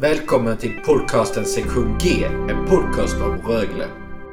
Välkommen till podcasten sektion G, en podcast om Rögle.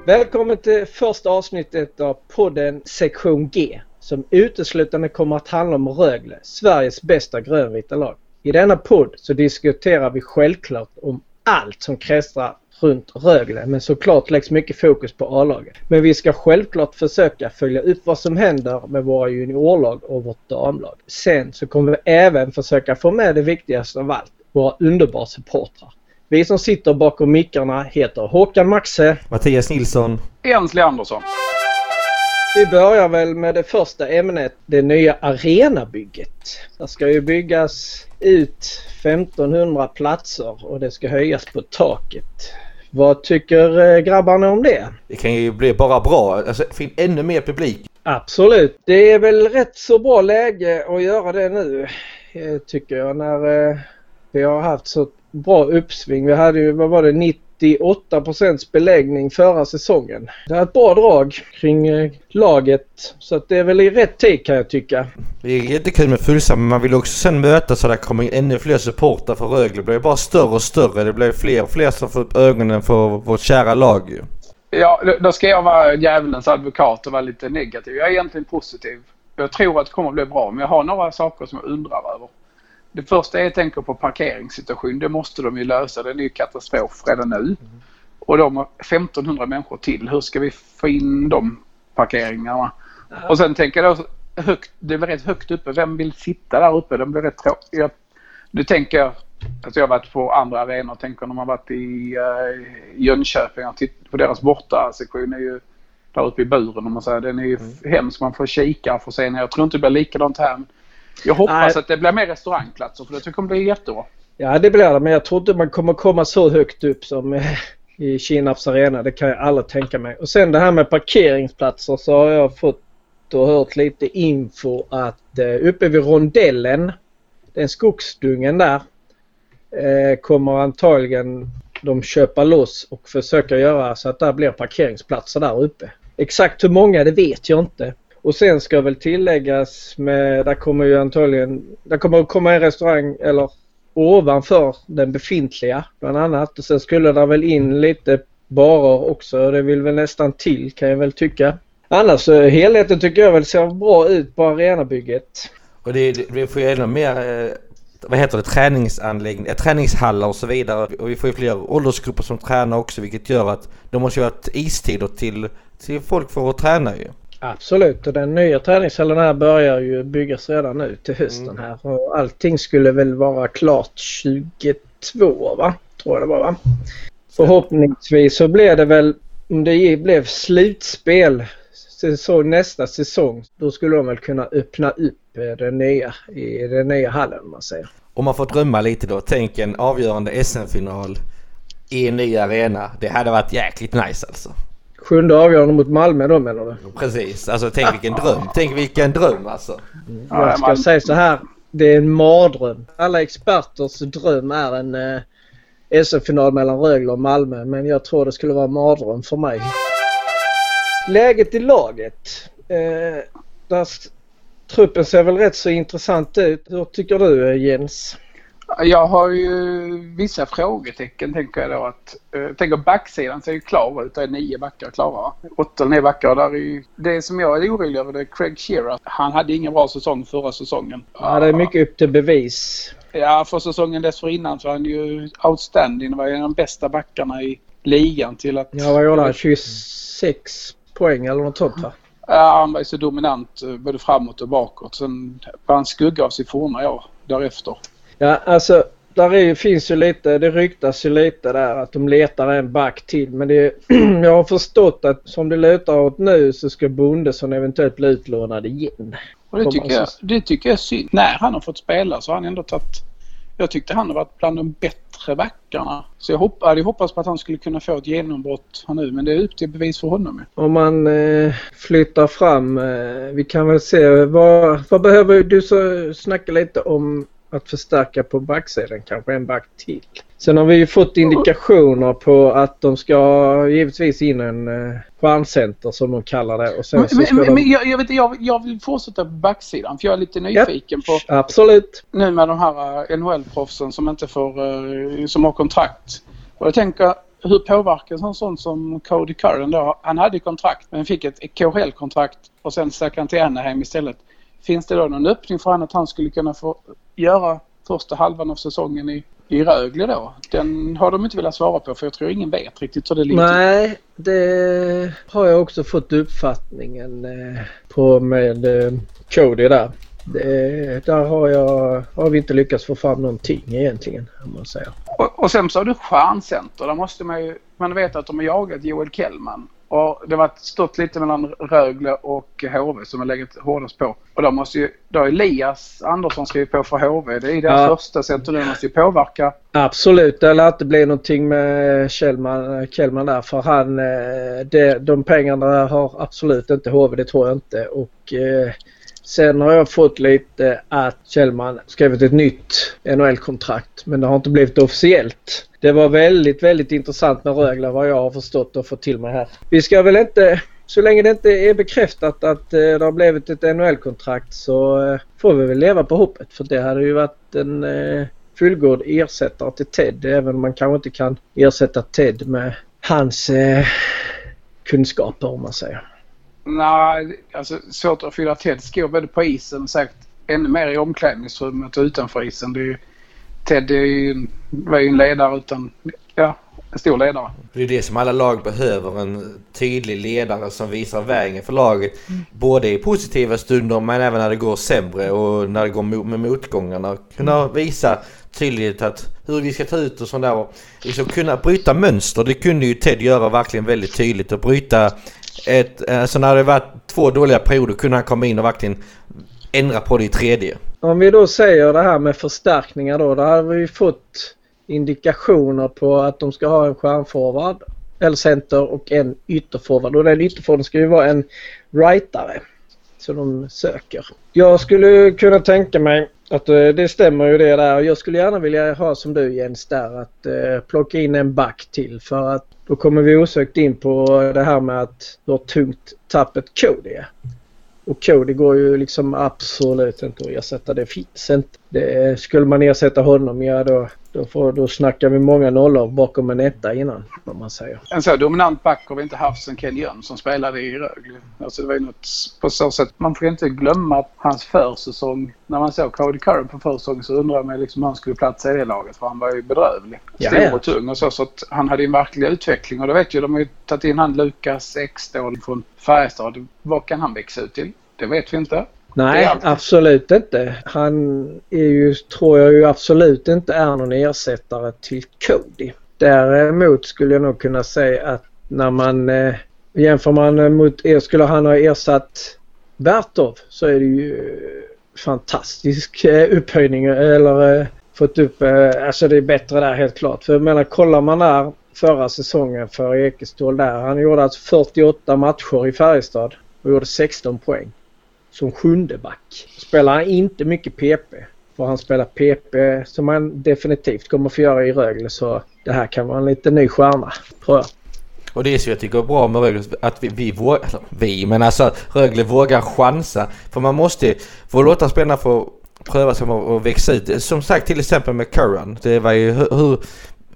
Välkommen till första avsnittet av podden sektion G som uteslutande kommer att handla om Rögle, Sveriges bästa grönvita lag. I denna podd så diskuterar vi självklart om allt som kretsar runt Rögle men såklart läggs mycket fokus på A-laget. Men vi ska självklart försöka följa upp vad som händer med våra juniorlag och vårt damlag. Sen så kommer vi även försöka få med det viktigaste av allt, våra underbara supportrar. Vi som sitter bakom mickarna heter Håkan Maxe. Mattias Nilsson. Jens Leandersson. Vi börjar väl med det första ämnet, det nya arenabygget. Det ska ju byggas ut 1500 platser och det ska höjas på taket. Vad tycker eh, grabbarna om det? Det kan ju bli bara bra. Alltså, få ännu mer publik. Absolut. Det är väl rätt så bra läge att göra det nu eh, tycker jag när eh, vi har haft så bra uppsving. Vi hade ju, vad var det, 98% beläggning förra säsongen. Det är ett bra drag kring laget så att det är väl i rätt tid kan jag tycka. Det är jättekul med fullsamt men man vill också sen möta så det kommer ännu fler supportrar för Rögle. Det blir bara större och större. Det blir fler och fler som får upp ögonen för vårt kära lag ju. Ja, då ska jag vara djävulens advokat och vara lite negativ. Jag är egentligen positiv. Jag tror att det kommer att bli bra men jag har några saker som jag undrar över. Det första att jag tänker på parkeringssituation. Det måste de ju lösa. Den är ju katastrof redan nu. Och de har 1500 människor till. Hur ska vi få in de parkeringarna? Ja. Och sen tänker jag då högt, det är rätt högt uppe. Vem vill sitta där uppe? De blir rätt tråkiga. Nu tänker jag, alltså jag har varit på andra arenor. Tänker när man varit i uh, Jönköping och tittat på deras bortasektion är ju där uppe i buren om man säger. Den är ju mm. hemsk. Man får kika för att se ner. Jag tror inte det blir likadant här. Jag hoppas Nej. att det blir mer restaurangplatser för det kommer bli jättebra. Ja det blir det men jag tror inte man kommer komma så högt upp som eh, i Kinnarps arena. Det kan jag aldrig tänka mig. Och sen det här med parkeringsplatser så har jag fått och hört lite info att eh, uppe vid rondellen, den skogsdungen där, eh, kommer antagligen de köpa loss och försöka göra så att det blir parkeringsplatser där uppe. Exakt hur många det vet jag inte. Och sen ska väl tilläggas med, där kommer ju antagligen, där kommer att komma en restaurang eller ovanför den befintliga bland annat. Och sen skulle det väl in lite barer också. Det vill väl nästan till kan jag väl tycka. Annars eh, helheten tycker jag väl ser bra ut på arenabygget. Och det, det, vi får ju ännu mer eh, vad heter det, träningsanläggningar, eh, träningshallar och så vidare. Och vi får ju fler åldersgrupper som tränar också vilket gör att de måste ju ha istider till, till folk för att träna ju. Absolut och den nya träningshallen här börjar ju byggas redan nu till hösten mm. här. Och allting skulle väl vara klart 22 va? Tror jag det var va? Förhoppningsvis så blir det väl om det blev slutspel säsong, nästa säsong då skulle de väl kunna öppna upp den nya, i den nya hallen om man säger. Om man får drömma lite då, tänk en avgörande SM-final i en ny arena. Det hade varit jäkligt nice alltså. Sjunde avgörande mot Malmö då menar du? Precis, alltså tänk vilken dröm. Tänk vilken dröm alltså. Mm. Jag ska säga så här. Det är en mardröm. Alla experters dröm är en eh, SM-final mellan Rögle och Malmö. Men jag tror det skulle vara en mardröm för mig. Läget i laget. Eh, där truppen ser väl rätt så intressant ut. Hur tycker du Jens? Jag har ju vissa frågetecken tänker jag då att. Eh, tänker backsidan ser ju klar ut. Det är nio backar klara. Åtta eller nio backar. Där är ju, det som jag är orolig över det är Craig Shearer. Han hade ingen bra säsong förra säsongen. Ja, det är mycket upp till bevis. Ja, för säsongen dessförinnan så var han ju outstanding. Det var en av de bästa backarna i ligan till att... Ja, vad gjorde han? 26 poäng eller något sånt va? Ja, han var ju så dominant eh, både framåt och bakåt. Sen var han skugga av sitt forna år därefter. Ja, alltså där är, finns ju lite, det ryktas ju lite där att de letar en back till. Men det, jag har förstått att som det lutar åt nu så ska Bondesson eventuellt bli utlånad igen. Och det, tycker jag, det tycker jag är synd. När han har fått spela så har han ändå tagit... Jag tyckte han har varit bland de bättre backarna. Så jag hopp, hade hoppats på att han skulle kunna få ett genombrott här nu. Men det är upp till bevis för honom. Om man eh, flyttar fram. Eh, vi kan väl se. Vad, vad behöver du så snacka lite om att förstärka på backsidan kanske en back till. Sen har vi ju fått indikationer på att de ska givetvis in en eh, stjärncenter som de kallar det. Och sen Men, så ska men, de... men jag, jag, vet, jag, jag vill fortsätta på backsidan för jag är lite nyfiken på Absolut. nu med de här eh, NHL-proffsen som inte får, eh, som har kontrakt. Och jag tänker hur påverkas en sån som Cody Curran då? Han hade kontrakt men fick ett KHL-kontrakt och sen stack han till Anaheim istället. Finns det då någon öppning för honom att han skulle kunna få göra första halvan av säsongen i, i Rögle då? Den har de inte velat svara på för jag tror ingen vet riktigt hur det ligger. Nej, det har jag också fått uppfattningen eh, på med eh, Cody där. Det, där har, jag, har vi inte lyckats få fram någonting egentligen om man säger. Och, och sen så har du stjärncenter. Där måste man ju... Man vet att de har jagat Joel Kellman. Och det har stått lite mellan Rögle och HV som har legat hårdast på. Och då måste ju... Då Elias Andersson skrivit på för HV. Det är deras Ja. första center. Det måste ju påverka. Absolut, det lär inte bli någonting med Kjellman, Kjellman där för han, eh, det, de pengarna har absolut inte HV, det tror jag inte. Och eh, sen har jag fått lite att Kjellman skrivit ett nytt NHL-kontrakt men det har inte blivit officiellt. Det var väldigt, väldigt intressant med Rögle vad jag har förstått och fått till mig här. Vi ska väl inte, så länge det inte är bekräftat att eh, det har blivit ett NHL-kontrakt så eh, får vi väl leva på hoppet för det hade ju varit en eh, fullgod ersättare till Ted även om man kanske inte kan ersätta Ted med hans eh, kunskaper om man säger. Nej, alltså svårt att fylla Teds skor både på isen och säkert ännu mer i omklädningsrummet och utanför isen. Det är ju, Ted är ju, var ju en ledare utan... Ja, en stor ledare. Det är det som alla lag behöver. En tydlig ledare som visar vägen för laget. Både i positiva stunder men även när det går sämre och när det går med motgångarna. Kunna visa tydligt att hur vi ska ta ut och sådär. Och liksom kunna bryta mönster. Det kunde ju Ted göra verkligen väldigt tydligt. Och bryta ett... Alltså när det varit två dåliga perioder kunde han komma in och verkligen ändra på det i tredje. Om vi då säger det här med förstärkningar då. Då har vi fått indikationer på att de ska ha en stjärnforward eller center och en ytterforward. Och den ytterforwarden ska ju vara en rightare. Så de söker. Jag skulle kunna tänka mig att eh, det stämmer ju det där. Jag skulle gärna vilja ha som du Jens där att eh, plocka in en back till för att då kommer vi osökt in på det här med att hur tungt tappet Cody är. Och Cody går ju liksom absolut inte att ersätta. Det finns inte. Det, skulle man ersätta honom, ja då, då, får, då snackar vi många nollor bakom en etta innan, om man säger. En så dominant back har vi inte haft sen Ken Jöns som spelade i Rögle. Alltså det var ju något på så sätt. Man får inte glömma hans försäsong. När man såg Cody Curran på försäsongen så undrade man liksom hur han skulle platsa i det laget. För han var ju bedrövlig. Stor ja. och tung och så. Så att han hade en verklig utveckling. Och det vet ju, de har ju tagit in han Lukas Ekståhl från Färjestad. Vad kan han växa ut till? Det vet vi inte. Nej, absolut inte. Han är ju, tror jag ju absolut inte är någon ersättare till Cody. Däremot skulle jag nog kunna säga att när man eh, jämför man mot, er, skulle han ha ersatt Bertov så är det ju fantastisk eh, upphöjning eller eh, fått upp, eh, alltså det är bättre där helt klart. För jag menar kollar man där förra säsongen för Ekeståhl där. Han gjorde alltså 48 matcher i Färjestad och gjorde 16 poäng som sjunde back. Spelar han inte mycket PP, för han spelar PP som han definitivt kommer få göra i Rögle så det här kan vara en liten ny stjärna tror jag. Och det är så jag tycker är bra med Rögle, att vi, vi vågar, alltså, vi, men alltså Rögle vågar chansa. För man måste få låta spelarna få pröva sig och växa ut. Som sagt till exempel med Curran. Det var ju hur, hur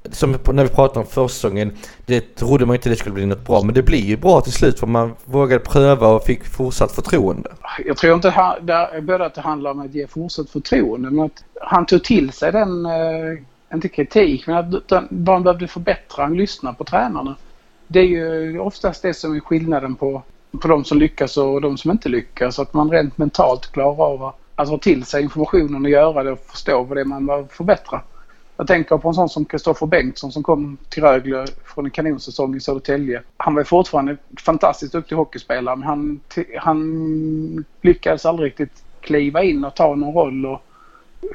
som när vi pratade om försäsongen, det trodde man inte det skulle bli något bra. Men det blir ju bra till slut för man vågade pröva och fick fortsatt förtroende. Jag tror inte där, både att det handlar om att ge fortsatt förtroende men att han tog till sig den, eh, inte kritik, men att man han behövde förbättra. Han lyssnade på tränarna. Det är ju oftast det som är skillnaden på, på de som lyckas och de som inte lyckas. Att man rent mentalt klarar av att, ta till sig informationen och göra det och förstå vad det är man behöver förbättra. Jag tänker på en sån som Kristoffer Bengtsson som kom till Rögle från en kanonsäsong i Södertälje. Han var fortfarande en fantastiskt duktig hockeyspelare men han, han lyckades aldrig riktigt kliva in och ta någon roll och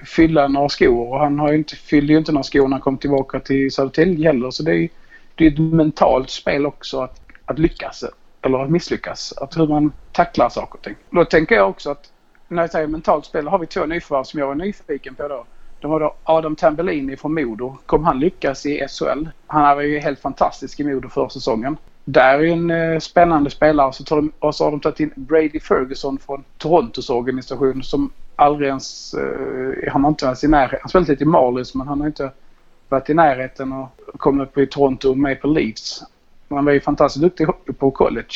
fylla några skor. Och han har ju inte, fyllde ju inte några skor när han kom tillbaka till Södertälje heller. Så det är ju det är ett mentalt spel också att, att lyckas eller att misslyckas. Att hur man tacklar saker och ting. Då tänker jag också att när jag säger mentalt spel har vi två nyförvärv som jag är nyfiken på då. De har då Adam Tambellini från Modo. Kommer han lyckas i SHL? Han var ju helt fantastisk i Modo förra säsongen. Där är ju en eh, spännande spelare. Så tar de, och så har de tagit in Brady Ferguson från Torontos organisation som aldrig ens... Eh, han har inte ens i närheten. Han spelade lite i Marlies men han har inte varit i närheten och kommit upp i Toronto Maple Leafs. Han var ju fantastiskt duktig på college.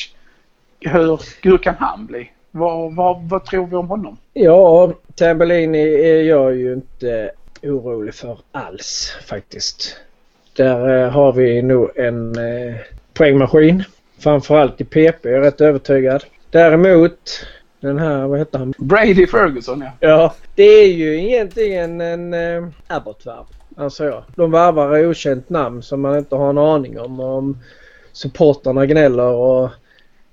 Hur, hur kan han bli? Vad, vad, vad tror vi om honom? Ja, Tambellini är jag ju inte orolig för alls faktiskt. Där eh, har vi nog en eh, poängmaskin. Framförallt i PP är jag rätt övertygad. Däremot den här, vad heter han? Brady Ferguson ja. Ja, det är ju egentligen en eh, Abbott-värv. Anser jag. De värvar okänt namn som man inte har en aning om. Om supportarna gnäller och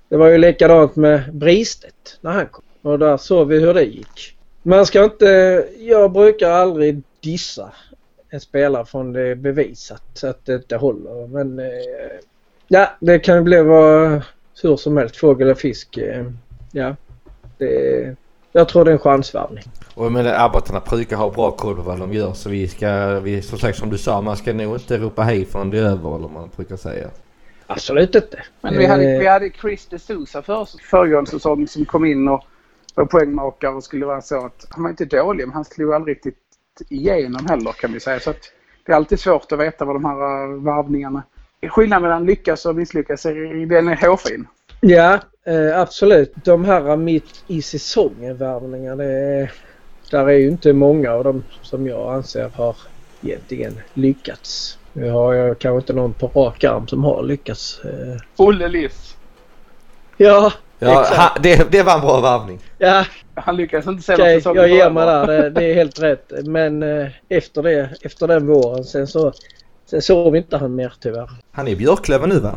det var ju likadant med Bristedt när han kom. Och där såg vi hur det gick. Man ska inte... Jag brukar aldrig dissa en spelare från det är bevisat att det inte håller. Men eh, ja, det kan ju bli vad, hur som helst. Fågel eller fisk. Eh, ja, det, jag tror det är en chansvärvning. Och jag menar Abbotarna brukar ha bra koll på vad de gör så vi ska, vi, som sagt som du sa, man ska nog inte ropa hej förrän det är över eller vad man brukar säga. Absolut inte. Men vi hade, Eh, vi hade Chris de Sousa för, föregående säsong som kom in och var poängmakare och skulle vara så att han var inte dålig men han slog aldrig riktigt igenom heller kan vi säga. Så att det är alltid svårt att veta vad de här eh, varvningarna... Skillnaden mellan lyckas och misslyckas, är- den är hårfin. Ja, eh, absolut. De här mitt i säsongen värvningarna, det är, där är ju inte många av dem som jag anser har egentligen lyckats. Nu har jag kanske inte någon på rak arm som har lyckats. Eh, Olle Liss. ja, Ja, exakt. han, det, det var en bra värvning. Ja, Han lyckades inte sälja okej. säsongen jag ger mig där. Det, det är helt rätt. Men eh, efter det, efter den våren, sen så sen såg vi inte han mer tyvärr. Han är i Björklöven nu va?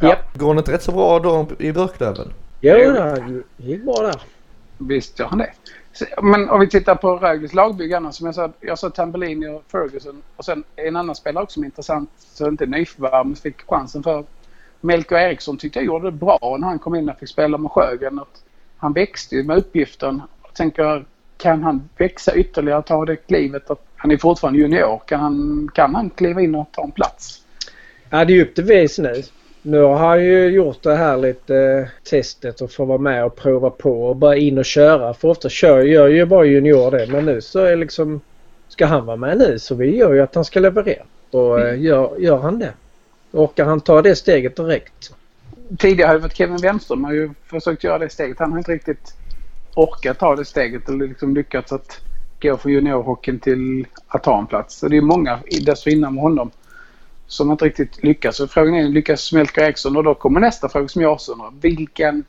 Ja. Går det inte rätt så bra då i Björklöven? Jo, Jo. det gick bra där. Visst gör han det. Men om vi tittar på Rögles lagbyggarna som jag sa. Jag sa Tambellini och Ferguson. Och sen en annan spelare också som är intressant. Så inte nyförvärv men fick chansen för. Melker Eriksson tyckte jag gjorde det bra när han kom in och fick spela med Sjögren. Att han växte ju med uppgiften. Jag tänker, kan han växa ytterligare och ta det klivet? Att han är fortfarande junior. Kan han, kan han kliva in och ta en plats? Ja, det är upp till vis nu. Nu har han ju gjort det här lite eh, testet och få vara med och prova på och bara in och köra. För ofta kör, gör ju bara junior det. Men nu så är liksom... Ska han vara med nu så vi gör ju att han ska leverera. Och eh, gör, gör han det. Orkar han ta det steget direkt? Tidigare har det varit Kevin Wenström. har ju försökt göra det steget. Han har inte riktigt orkat ta det steget eller liksom lyckats att gå från juniorhockeyn till att ta en plats. Så det är många dessförinnan med honom som inte riktigt lyckas. Så frågan är, lyckas Melker Eriksson? Och då kommer nästa fråga som jag också undrar. Vilken,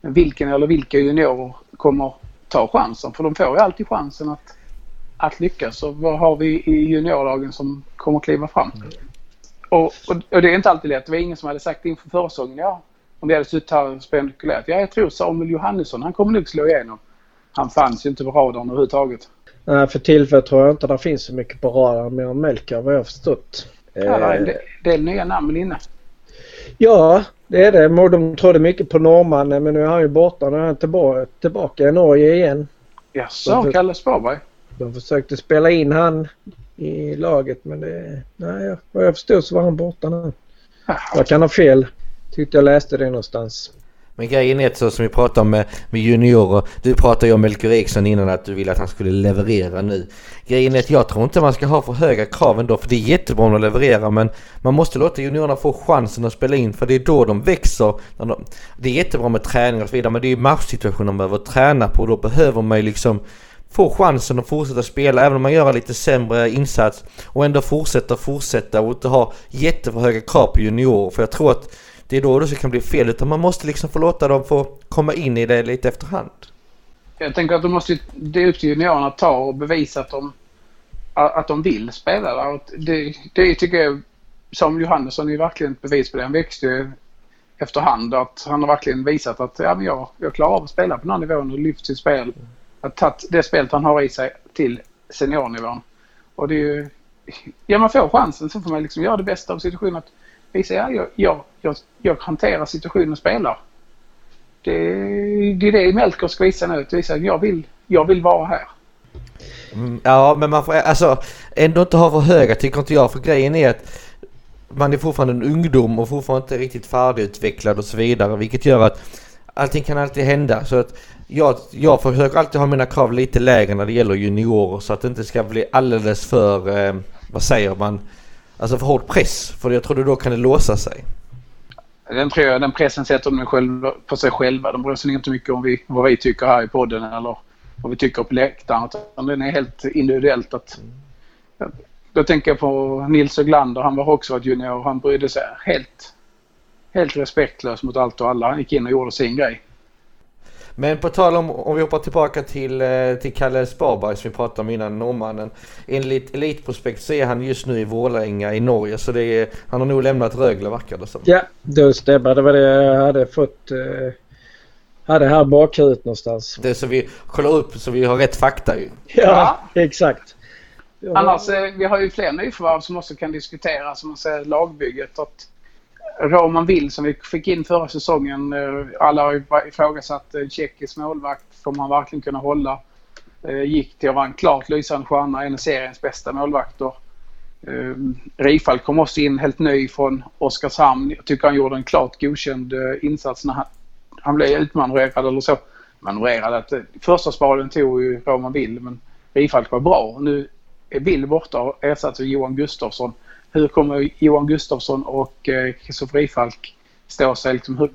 vilken eller vilka juniorer kommer ta chansen? För de får ju alltid chansen att, att lyckas. Och vad har vi i juniorlagen som kommer kliva fram? Och, och, och det är inte alltid lätt. Det var ingen som hade sagt inför försäsongen, ja, om vi hade suttit här och spekulerat. Ja, jag tror Samuel Johannesson, han kommer nog slå igenom. Han fanns ju inte på radarn överhuvudtaget. Nej, för tillfället tror jag inte det finns så mycket på radarn mer än Melker vad jag har förstått. Ja, det är en Eh, del- nya namn inne. Ja, det är det. De trodde mycket på norrmannen men nu är han ju borta. Nu är han tillbaka, tillbaka i Norge igen. Jaså, Varför- Kalle Sparberg? De försökte spela in han i laget men det... Nej, vad jag förstod så var han borta nu. Jag kan ha fel. Tyckte jag läste det någonstans. Men grejen är så som vi pratade om med, med juniorer. Du pratade ju om Melker Eriksson innan att du ville att han skulle leverera nu. Grejen är att jag tror inte man ska ha för höga krav ändå för det är jättebra om de levererar men man måste låta juniorerna få chansen att spela in för det är då de växer. När de, det är jättebra med träning och så vidare men det är ju matchsituationer man behöver träna på och då behöver man ju liksom få chansen att fortsätta spela även om man gör en lite sämre insats och ändå fortsätta fortsätta och inte ha jätteför höga krav på juniorer för jag tror att det är då det kan bli fel utan man måste liksom få låta dem få komma in i det lite efterhand. Jag tänker att de måste, det är upp till juniorerna att ta och bevisa att de, att de vill spela där. Det, det tycker jag, som Johannesson är verkligen ett bevis på det. Han växte ju efterhand. Att han har verkligen visat att ja, men jag, jag klarar av att spela på den här nivån och lyft sitt spel. Att tagit det spelet han har i sig till seniornivån. Och det är ju... Ja, man får chansen så får man liksom göra det bästa av situationen. Att visa ja, jag, jag, jag, jag hanterar situationen och spelar. Det, det är det Melker ska visa nu. Visa att jag vill, jag vill vara här. Mm, ja, men man får alltså ändå inte ha för höga tycker inte jag. För grejen är att man är fortfarande en ungdom och fortfarande inte riktigt färdigutvecklad och så vidare. Vilket gör att allting kan alltid hända. Så att jag, jag försöker alltid ha mina krav lite lägre när det gäller juniorer så att det inte ska bli alldeles för, eh, vad säger man, alltså för hård press. För jag tror då kan det låsa sig. Den, tror jag, den pressen sätter de själva, på sig själva. De bryr sig inte mycket om vi, vad vi tycker här i podden eller vad vi tycker på läktaren. Den är helt individuellt. Att, då tänker jag på Nils Öglander. Han var också junior. Han brydde sig helt, helt respektlös mot allt och alla. Han gick in och gjorde sin grej. Men på tal om, om vi hoppar tillbaka till, eh, till Kalle Sparberg som vi pratade om innan, norrmannen. Enligt Elitprospekt så är han just nu i Vålerenga i Norge så det är, han har nog lämnat Rögle verkar det som. Ja, det stämmer. Det var det jag hade fått eh, hade här bakhuvudet någonstans. Det är så vi kollar upp så vi har rätt fakta ju. Ja, ja. exakt. Annars, eh, vi har ju fler nyförvärv som också kan diskuteras, som man säger lagbygget. Att Roman Will som vi fick in förra säsongen. Eh, alla har ju ifrågasatt eh, en tjeckisk målvakt. Får man verkligen kunna hålla? Eh, gick till att vara en klart lysande stjärna, en av seriens bästa målvakter. Rifalk kom också in helt ny från Oskarshamn. Jag tycker han gjorde en klart godkänd insats när han, han blev utmanövrerad eller så. Manövrerad att första spaden tog ju Roman Will men Rifalk var bra. Nu är Will borta och ersatt av Johan Gustafsson. Hur kommer Johan Gustafsson och eh, Kristoffer eh, Rifalk stå sig? Liksom, hur,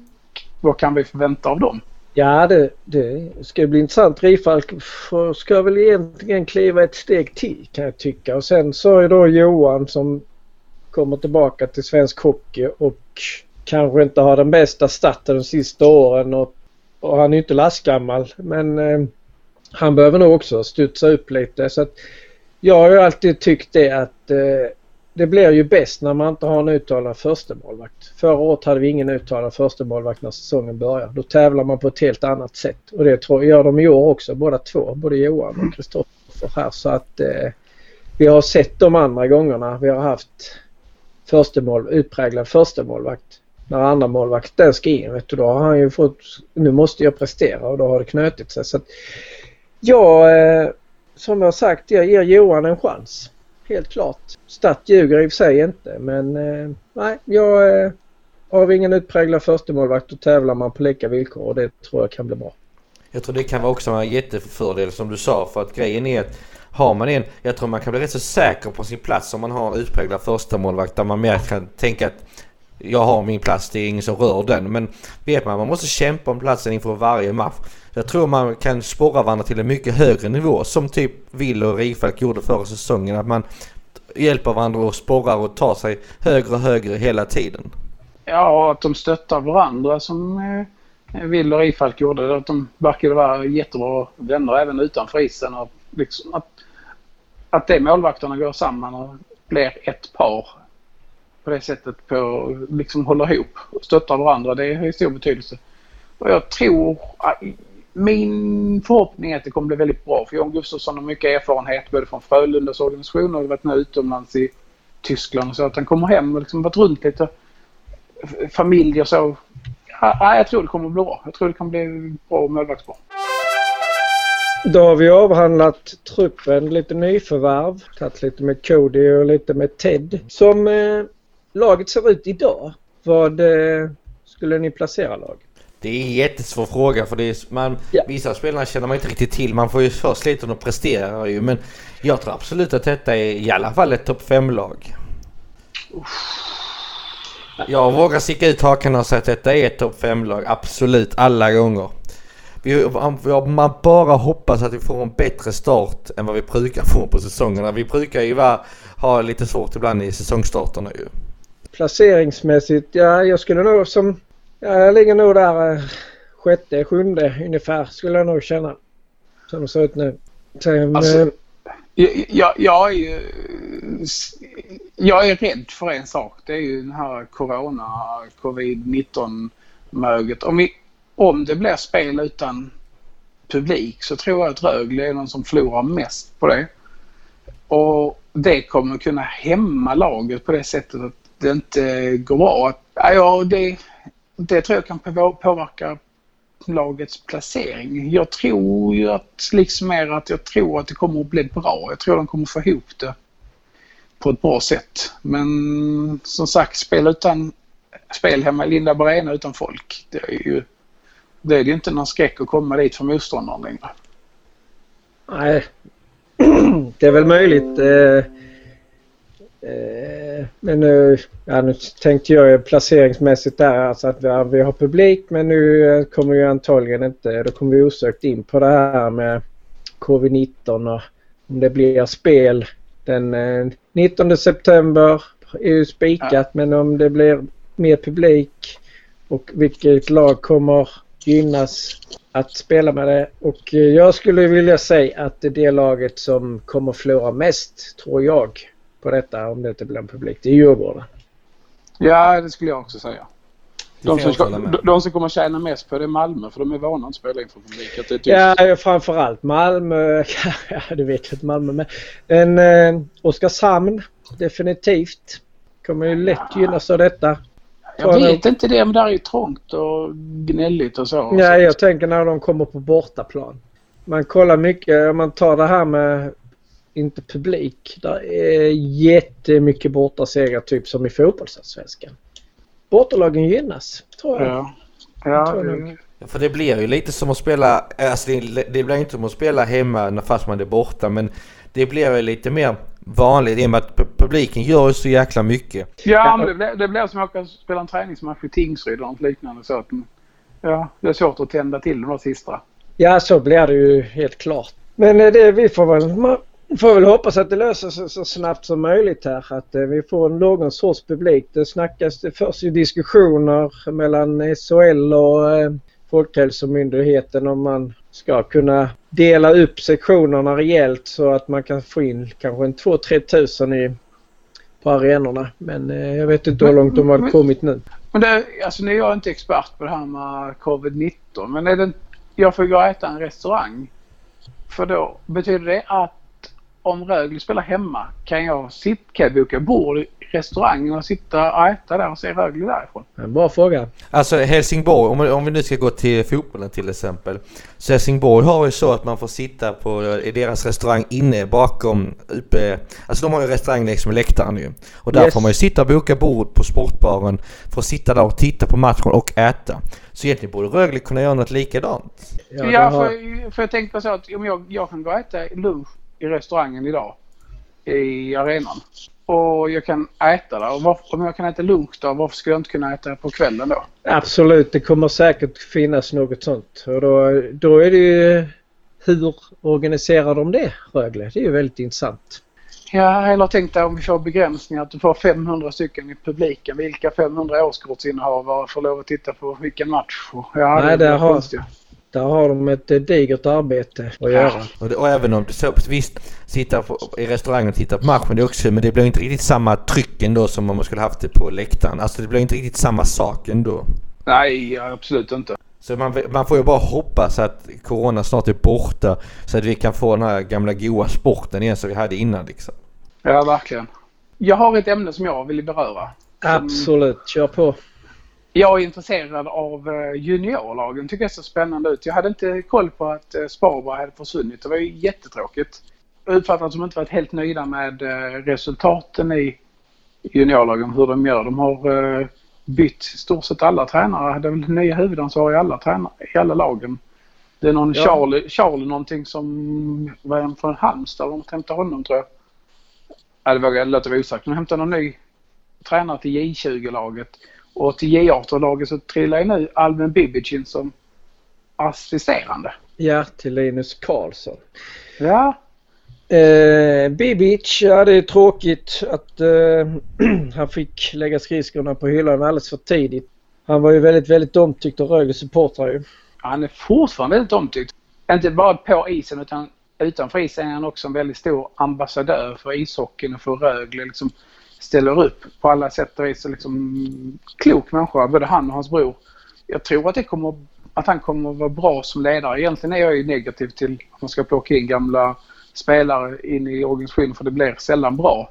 vad kan vi förvänta av dem? Ja, det, det ska bli intressant. Rifalk ska väl egentligen kliva ett steg till kan jag tycka. Och sen så är då Johan som kommer tillbaka till svensk hockey och kanske inte har den bästa starten de sista åren. Och, och han är ju inte lastgammal men eh, han behöver nog också studsa upp lite. Så att, jag har ju alltid tyckt det att eh, det blir ju bäst när man inte har en uttalad förstemålvakt. Förra året hade vi ingen uttalad förstemålvakt när säsongen började. Då tävlar man på ett helt annat sätt och det tror, gör de i år också båda två. Både Johan och Kristoffer här så att eh, vi har sett de andra gångerna vi har haft förstemål, utpräglad förstemålvakt. När andra målvakten ska in vet du, då har han ju fått, nu måste jag prestera och då har det knutit sig. Så att, ja, eh, som jag sagt, jag ger Johan en chans. Helt klart. Statt ljuger i och för sig inte men eh, nej, jag eh, har ingen utpräglad förstemålvakt då tävlar man på lika villkor och det tror jag kan bli bra. Jag tror det kan vara också en jättefördel som du sa för att grejen är att har man en, jag tror man kan bli rätt så säker på sin plats om man har en utpräglad första målvakt där man mer kan tänka att jag har min plats, det är ingen som rör den. Men vet man, man måste kämpa om platsen inför varje match. Jag tror man kan sporra varandra till en mycket högre nivå som typ Will och Rifalk gjorde förra säsongen. Att man hjälper varandra och sporrar och tar sig högre och högre hela tiden. Ja, och att de stöttar varandra som eh, Will och Rifalk gjorde. Att de verkade vara jättebra vänner även utanför isen. Och liksom att, att de målvakterna går samman och blir ett par på det sättet på liksom håller ihop och stöttar varandra. Det har stor betydelse. Och jag tror, min förhoppning är att det kommer bli väldigt bra för John Gustafsson har mycket erfarenhet både från Frölundas organisation och varit med utomlands i Tyskland och så att han kommer hem och liksom varit runt lite familj och så. Ja, jag tror det kommer bli bra. Jag tror det kan bli bra målvaktspar. Då har vi avhandlat truppen, lite nyförvärv, tagit lite med Cody och lite med Ted. Som eh, laget ser ut idag, vad eh, skulle ni placera laget? Det är en jättesvår fråga för det är, man, ja. vissa spelare känner man inte riktigt till. Man får ju först lite och presterar ju. Men jag tror absolut att detta är i alla fall ett topp 5-lag. Jag vågar sticka ut hakan och säga att detta är ett topp 5-lag. Absolut, alla gånger. Vi, man bara hoppas att vi får en bättre start än vad vi brukar få på säsongerna. Vi brukar ju vara, ha lite svårt ibland i säsongstarterna ju. Placeringsmässigt, ja jag skulle nog som Ja, jag ligger nog där eh, sjätte, sjunde ungefär skulle jag nog känna. Som det ser ut nu. Sen, alltså, eh, jag, jag, är ju, jag är rädd för en sak. Det är ju den här corona, covid-19 möget. Om, om det blir spel utan publik så tror jag att Rögle är de som förlorar mest på det. Och det kommer kunna hämma laget på det sättet att det inte går bra. ja, det, det tror jag kan påverka lagets placering. Jag tror ju att liksom mer att jag tror att det kommer att bli bra. Jag tror att de kommer få ihop det på ett bra sätt. Men som sagt, spel utan spel hemma i Linda Arena utan folk. Det är ju det är ju inte någon skräck att komma dit för motståndaren längre. Nej, det är väl möjligt. Eh, men nu, ja, nu tänkte jag placeringsmässigt där alltså att vi har, vi har publik men nu eh, kommer vi antagligen inte, då kommer vi osökt in på det här med covid-19 och om det blir spel den 19 september är ju spikat ja. men om det blir mer publik och vilket lag kommer gynnas att spela med det. Och jag skulle vilja säga att det är det laget som kommer förlora mest, tror jag, på detta om det inte blir en publik. Det är Djurgården. Ja, det skulle jag också säga. De som, ska, de som kommer tjäna mest på det är Malmö för de är vana att spela inför publik. Ja, framförallt Malmö. Ja, du vet att Malmö med. Men eh, Oskarshamn definitivt. Kommer ju lätt gynnas av detta. Jag vet inte det, men där är ju trångt och gnälligt och så. Ja, jag tänker när de kommer på bortaplan. Man kollar mycket, om man tar det här med inte publik. Där är jättemycket bortasegrar typ som i fotbollsallsvenskan. Bortalagen gynnas, tror jag. Ja. Ja, det... ja, för det blir ju lite som att spela, alltså det, det blir inte som att spela hemma fast man är borta men det blir ju lite mer vanligt i och med att publiken gör ju så jäkla mycket. Ja, men det blir, det blir som att åka spela en träningsmatch i Tingsryd eller något liknande. Så att, ja, det är svårt att tända till de där sista. Ja, så blir det ju helt klart. Men eh, det, vi får väl, får väl hoppas att det löser sig så snabbt som möjligt här. Att eh, vi får någon sorts publik. Det snackas, det förs ju diskussioner mellan SHL och eh, Folkhälsomyndigheten om man ska kunna dela upp sektionerna rejält så att man kan få in kanske en 2-3 tusen i, på arenorna. Men eh, jag vet inte hur långt de har kommit nu. Men det, alltså nu är jag inte expert på det här med covid-19 men är det, jag får gå och äta en restaurang. För då betyder det att om Rögle spelar hemma kan jag, sitt, kan jag boka bord i restaurangen och sitta och äta där och se Rögle därifrån? En bra fråga. Alltså Helsingborg, om, om vi nu ska gå till fotbollen till exempel. Så Helsingborg har ju så att man får sitta på, i deras restaurang inne bakom, uppe, alltså de har ju restaurang längs med läktaren ju. Och där yes. får man ju sitta och boka bord på sportbaren för att sitta där och titta på matchen och äta. Så egentligen borde Rögle kunna göra något likadant. Ja, ja för, för jag tänker så att om jag, jag kan gå och äta lunch i restaurangen idag i arenan. Och jag kan äta där. Och varför, om jag kan äta lunch då, varför skulle jag inte kunna äta på kvällen då? Absolut, det kommer säkert finnas något sånt. Och då, då är det ju hur organiserar de det, Rögle? Det är ju väldigt intressant. Ja, eller tänk dig om vi får begränsningar att du får 500 stycken i publiken. Vilka 500 årskortsinnehavare får lov att titta på vilken match? Ja, Nej, det, det har, konstigt. Där har de ett eh, digert arbete att göra. Och, och även om du så, visst sitta på, i restaurangen och titta på matchen det också, men det blir inte riktigt samma tryck ändå som om man skulle haft det på läktaren. Alltså det blir inte riktigt samma sak ändå. Nej, absolut inte. Så man, man får ju bara hoppas att Corona snart är borta så att vi kan få den här gamla goa sporten igen som vi hade innan liksom. Ja, verkligen. Jag har ett ämne som jag vill beröra. Absolut, kör på. Jag är intresserad av eh, juniorlagen. tycker det ser spännande ut. Jag hade inte koll på att eh, Sparba hade försvunnit. Det var ju jättetråkigt. Jag uppfattar att de inte varit helt nöjda med eh, resultaten i juniorlagen, hur de gör. De har bytt stort sett alla tränare. Är väl nya huvudansvariga i alla, tränare, i alla lagen. Det är någon ja. Charlie, Charlie någonting som var från Halmstad. De hämtade honom tror jag. Ja, det vågar jag låta vara osagt. De hämtade någon ny tränare till J20-laget. Och till J18-laget så trillar ju nu Albin Bibic in som assisterande. Ja, till Linus Karlsson. Ja. Eh, Bibic, ja det är tråkigt att eh, han fick lägga skridskorna på hyllan alldeles för tidigt. Han var ju väldigt, väldigt omtyckt av Rögles supportrar ju. Han är fortfarande väldigt omtyckt. Inte bara på isen utan utanför isen är han också en väldigt stor ambassadör för ishockeyn och för Rögle. Liksom ställer upp på alla sätt och vis. Liksom, klok människa, både han och hans bror. Jag tror att, det kommer, att han kommer att vara bra som ledare. Egentligen är jag ju negativ till att man ska plocka in gamla spelare in i organisationen för det blir sällan bra.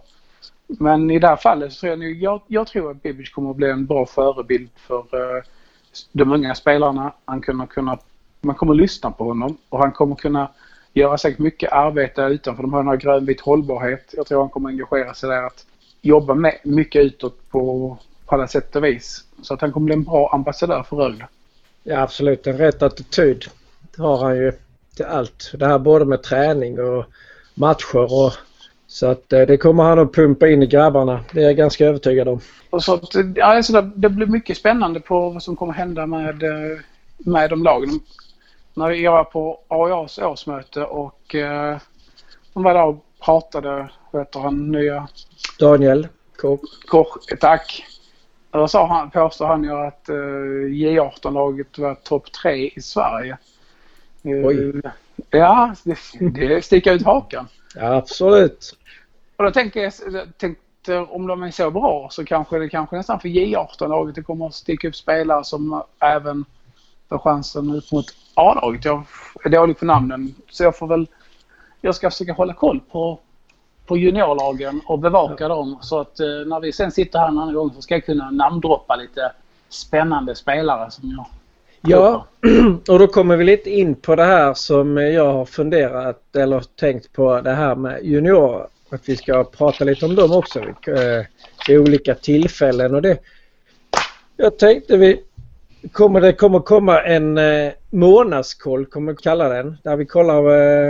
Men i det här fallet så tror jag, jag, jag tror att Bibic kommer att bli en bra förebild för uh, de unga spelarna. Han kommer kunna, man kommer lyssna på honom och han kommer kunna göra säkert mycket arbete utanför. De har här grönvit hållbarhet. Jag tror han kommer engagera sig där att jobba med mycket utåt på, på alla sätt och vis. Så att han kommer bli en bra ambassadör för Rögle. Ja absolut, en rätt attityd har han ju till allt. Det här både med träning och matcher och så att eh, det kommer han att pumpa in i grabbarna. Det är jag ganska övertygad om. Och så att, ja, alltså det, det blir mycket spännande på vad som kommer hända med, eh, med de lagen. När jag var på AIAs årsmöte och eh, de var där och pratade, vad heter han, nya Daniel Koch. Koch, tack. Då sa han, påstår han ju att eh, J18-laget var topp tre i Sverige. Eh, Oj. Ja, det, det sticker ut hakan. Ja absolut. Och då tänker jag, jag tänkte om de är så bra så kanske det kanske nästan för J18-laget det kommer att sticka upp spelare som även får chansen ut mot A-laget. Jag är dålig på namnen så jag får väl, jag ska försöka hålla koll på, på juniorlagen och bevaka dem så att eh, när vi sen sitter här en annan gång så ska jag kunna namndroppa lite spännande spelare som jag Ja, och då kommer vi lite in på det här som jag har funderat eller tänkt på det här med juniorer. Att vi ska prata lite om dem också eh, vid olika tillfällen och det. Jag tänkte vi kommer det kommer komma en eh, månadskoll, kommer vi kalla den. Där vi kollar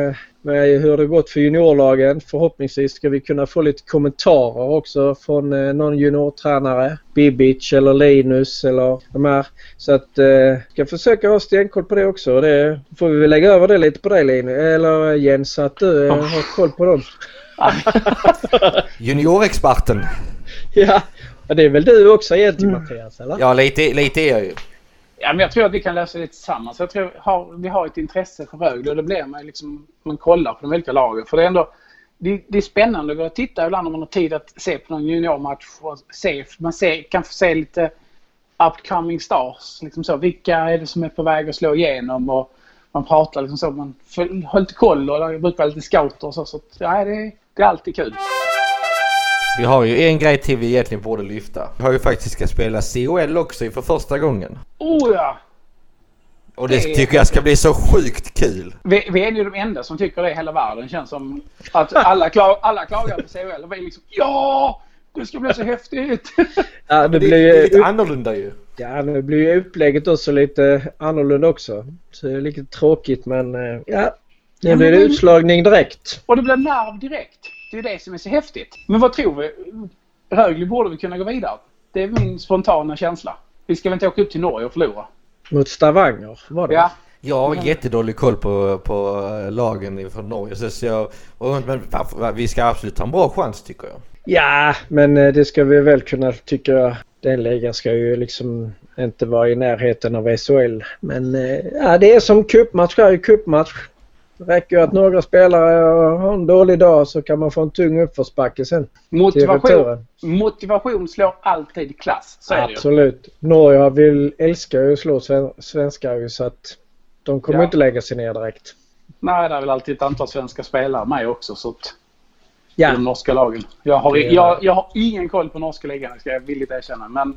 eh, med hur det gått för juniorlagen. Förhoppningsvis ska vi kunna få lite kommentarer också från eh, någon juniortränare. Bibic eller Linus eller de här. Så att eh, ska försöka ha stenkoll på det också. Det får vi väl lägga över det lite på dig Linus. Eller Jens så att du eh, har koll på dem. Juniorexperten. ja, det är väl du också egentligen Mattias eller? Ja, lite, lite är jag ju. Ja, men jag tror att vi kan lösa det tillsammans. Jag tror har, vi har ett intresse för Rögle och det blir man liksom, man kollar på de olika lagen. För det är ändå, det, det är spännande att gå och titta ibland om man har tid att se på någon juniormatch. Och se, man ser, kan få se lite upcoming stars. Liksom så, vilka är det som är på väg att slå igenom? Och man pratar liksom så. Man har lite koll och det brukar vara lite scouter och så. så ja, det, det är alltid kul. Vi har ju en grej till vi egentligen borde lyfta. Vi har ju faktiskt ska spela COL också för första gången. Oh ja! Och det Det är- tycker jag ska bli så sjukt kul. Vi, vi är ju de enda som tycker det i hela världen. Det känns som att alla, klag, alla klagar på CHL och vi är liksom ja! Det ska bli så häftigt! Ja, det Det, blir ju lite annorlunda ju. Ja, nu blir ju upplägget också lite annorlunda också. Så det är lite tråkigt men eh, ja. Nu blir det men- utslagning direkt. Och det blir nerv direkt. Det är det som är så häftigt. Men vad tror vi? Rögle borde vi kunna gå vidare. Det är min spontana känsla. Vi ska väl inte åka upp till Norge och förlora? Mot Stavanger var det. Ja. Jag har jättedålig koll på, på eh, lagen från Norge. Så- jag, men vi ska absolut ha en bra chans tycker jag. Ja, men eh, det ska vi väl kunna tycka. Den ligan ska ju liksom inte vara i närheten av SHL. Men eh, ja, det är som cupmatch är ju cupmatch. Det räcker ju att några spelare har en dålig dag så kan man få en tung uppförsbacke sen. Motivation, motivation slår alltid klass. Så är det. Absolut. Norge vill, älskar ju att slå sven, svenskar ju så att de kommer Ja. inte lägga sig ner direkt. Nej, det är väl alltid ett antal svenska spelare med också. Så att, i Ja, de norska lagen. Jag har, Det jag, jag har ingen koll på norska ligan, det ska jag villigt erkänna. Men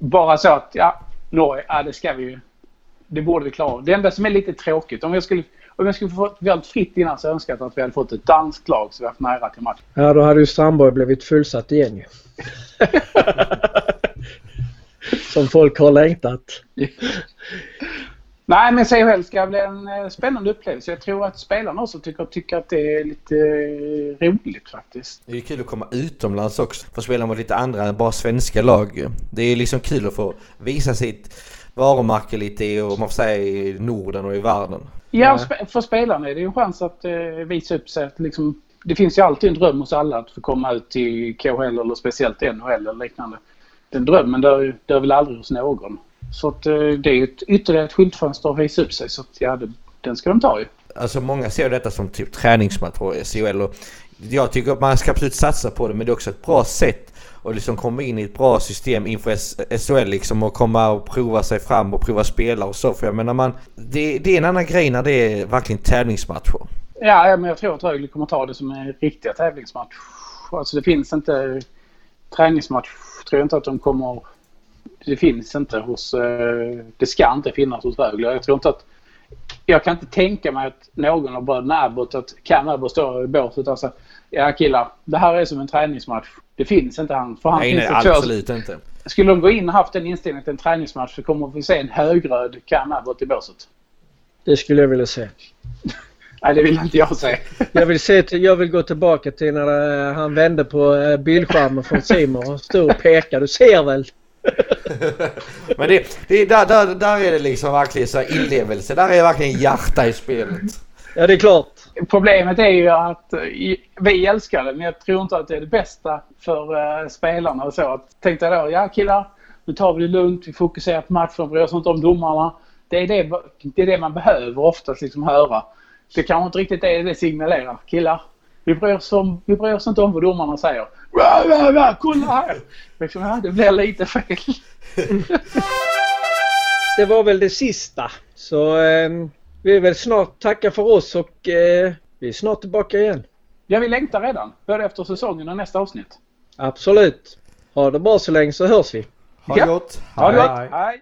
bara så att, ja, Norge, ja det ska vi ju. Det borde vi klara. Det enda som är lite tråkigt, om jag skulle, om jag skulle få väldigt fritt innan så önskar jag att vi hade fått ett danskt lag så vi haft nära till match. ja då hade ju Strandborg blivit fullsatt igen ju. Som folk har längtat. Nej, men CHL ska bli en eh, spännande upplevelse. Jag tror att spelarna också tycker, tycker att det är lite eh, roligt faktiskt. Det är kul att komma utomlands också. Få spela mot lite andra än bara svenska lag. Det är liksom kul att få visa sitt varumärke lite i, och man får säga, i Norden och i världen. Ja, för spelarna är det ju en chans att eh, visa upp sig. Att liksom, det finns ju alltid en dröm hos alla att få komma ut till KHL eller speciellt NHL eller liknande. Den drömmen dör, dör väl aldrig hos någon. Så att, eh, det är ju ett, ytterligare ett skyltfönster att visa upp sig. Så att, ja, det, den ska de ta ju. Alltså många ser detta som typ träningsmatch på CHL och jag tycker att man ska absolut satsa på det men det är också ett bra sätt och liksom komma in i ett bra system inför SHL liksom och komma och prova sig fram och prova spela och så. För jag menar man, det, det är en annan grej när det är verkligen tävlingsmatcher. Ja, men jag tror att Rögle kommer ta det som en riktiga tävlingsmatch. Alltså det finns inte träningsmatch. Tror jag inte att de kommer det finns inte hos... Eh, det ska inte finnas hos Rögle. Jag tror inte att... Jag kan inte tänka mig att någon av bröderna Abbott, att Cam Abbott står i båset och säger Ja killar, det här är som en träningsmatch. Det finns inte han. För han Nej, finns nej, det två- absolut inte. Skulle de gå in och haft den inställningen till en träningsmatch så kommer vi se en högröd Cam Abbott i båset. Det skulle jag vilja se. Nej, det vill inte jag se. Jag vill, se till, jag vill gå tillbaka till när eh, han vände på eh, bildskärmen från Simon och stod och pekade. Du ser väl? Men det, det, där, där, där är det liksom verkligen så här inlevelse. Där är verkligen hjärta i spelet. Ja, det är klart. Problemet är ju att eh, vi älskar det, men jag tror inte att det är det bästa för eh, spelarna och så. Att, tänk dig då, ja killar, nu tar vi det lugnt, vi fokuserar på matchen, bryr oss inte om domarna. Det är det, det är det man behöver oftast liksom höra. Det kanske inte riktigt är det signalerar. Killar, vi bryr oss, om, vi bryr oss inte om vad domarna säger. Rah, rah, rah, kolla här! Liksom, ja, det blir lite fel. Det var väl det sista. Så eh, vi är väl snart tacka för oss och eh, vi är snart tillbaka igen. Ja, vi längtar redan. Både efter säsongen och nästa avsnitt. Absolut. Ha det bra så länge så hörs vi. Ha det Ja. gott. Ha det Hej. gott! Hej!